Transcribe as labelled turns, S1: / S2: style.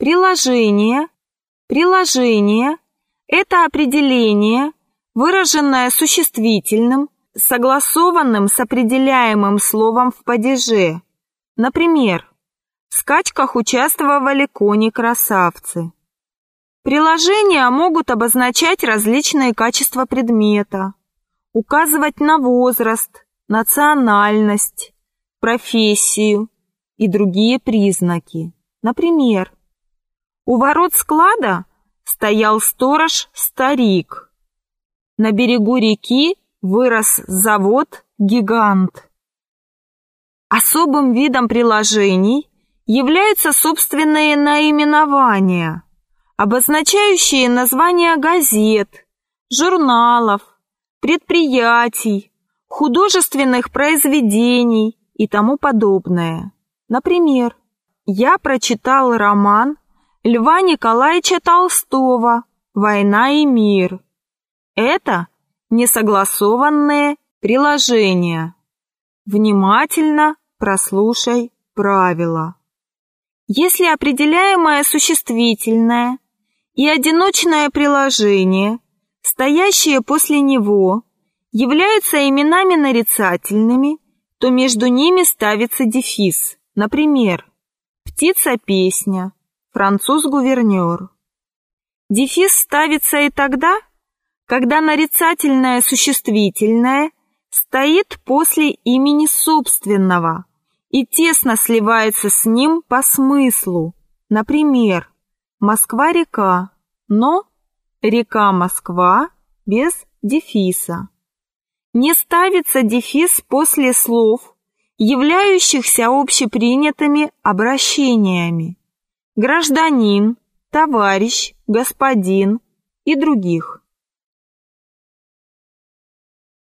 S1: Приложение. Приложение – это определение, выраженное существительным, согласованным с определяемым словом в падеже. Например, в скачках участвовали кони-красавцы. Приложения могут обозначать различные качества предмета, указывать на возраст, национальность, профессию и другие признаки. Например, у ворот склада стоял сторож-старик. На берегу реки вырос завод-гигант. Особым видом приложений являются собственные наименования, обозначающие названия газет, журналов, предприятий, художественных произведений и тому подобное. Например, я прочитал роман Льва Николаевича Толстого «Война и мир». Это несогласованные приложения. Внимательно прослушай правила. Если определяемое существительное и одиночное приложение, стоящие после него, являются именами нарицательными, то между ними ставится дефис. Например, птица-песня, француз-гувернер. Дефис ставится и тогда, когда нарицательное существительное стоит после имени собственного и тесно сливается с ним по смыслу. Например, Москва-река, но река Москва без дефиса. Не ставится дефис после слов, являющихся общепринятыми обращениями. Гражданин, товарищ, господин и других.